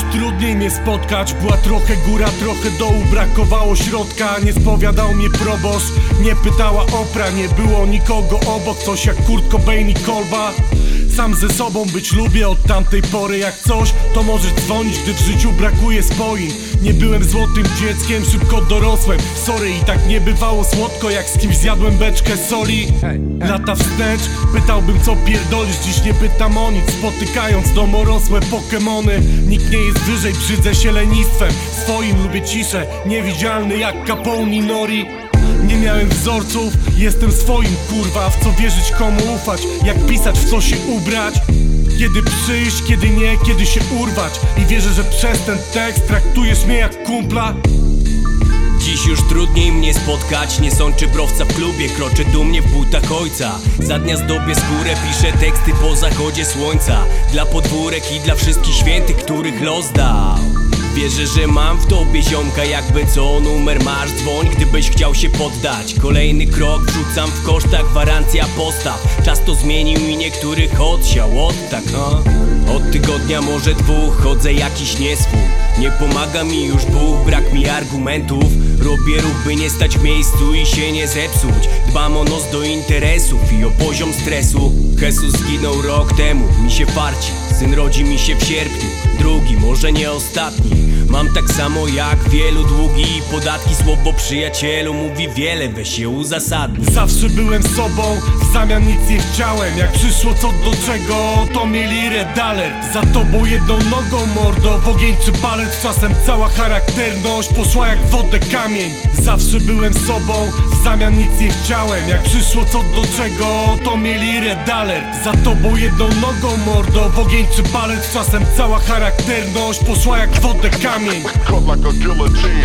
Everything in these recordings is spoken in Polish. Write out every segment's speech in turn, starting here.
trudniej mnie spotkać. Była trochę góra, trochę dołu, brakowało środka. Nie spowiadał mnie proboszcz, nie pytała opra Nie było nikogo obok, coś jak Kurt Cobain i kolba sam ze sobą być lubię od tamtej pory. Jak coś, to możesz dzwonić, gdy w życiu brakuje spoin Nie byłem złotym dzieckiem, szybko dorosłem. Sorry, i tak nie bywało słodko Jak z kimś zjadłem beczkę soli. Lata wstecz, pytałbym co pierdolisz. Dziś nie pytam o nic, spotykając domorosłe pokemony. Nikt nie jest wyżej, brzydzę się lenistwem. Swoim lubię ciszę, niewidzialny jak Capone i Nori nie miałem wzorców, jestem swoim kurwa W co wierzyć, komu ufać, jak pisać, w co się ubrać? Kiedy przyjść, kiedy nie, kiedy się urwać? I wierzę, że przez ten tekst traktujesz mnie jak kumpla. Dziś już trudniej mnie spotkać Nie sączy browca w klubie Kroczę dumnie w butach ojca. Za dnia zdobię skórę Piszę teksty po zachodzie słońca. Dla podwórek i dla wszystkich świętych Których los dał Wierzę, że mam w tobie ziomka Jakby co numer masz. Dzwoń Gdybyś chciał się poddać. Kolejny krok wrzucam w kosztach Gwarancja postaw. Czas to zmienił i niektórych odsiał Od tak no tygodnia może dwóch Chodzę jakiś nieswój. Nie pomaga mi już Bóg Brak mi argumentów. Robię ruch by nie stać w miejscu I się nie zepsuć. Dbam o nos do interesów I o poziom stresu. Jesus zginął rok temu Mi się farci. Syn rodzi mi się w sierpniu Drugi, może nie ostatni Mam tak samo jak wielu długi i podatki Słowo przyjacielu mówi wiele, weź się uzasadnij. Zawsze byłem sobą, w zamian nic nie chciałem. Jak przyszło co do czego, to mieli red alert. Za tobą jedną nogą mordo, w ogień czy balet Czasem cała charakterność poszła jak wodę kamień. Zawsze byłem sobą, w zamian nic nie chciałem. Jak przyszło co do czego, to mieli red alert. Za tobą jedną nogą mordo, w ogień czy balet Czasem cała charakterność poszła jak wodę kamień mean? Cut like a guillotine.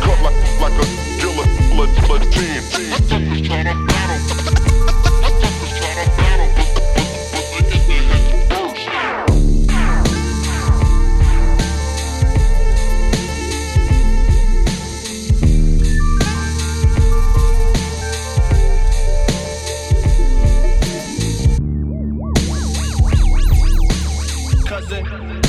Cut like like a guillotine. Cousin.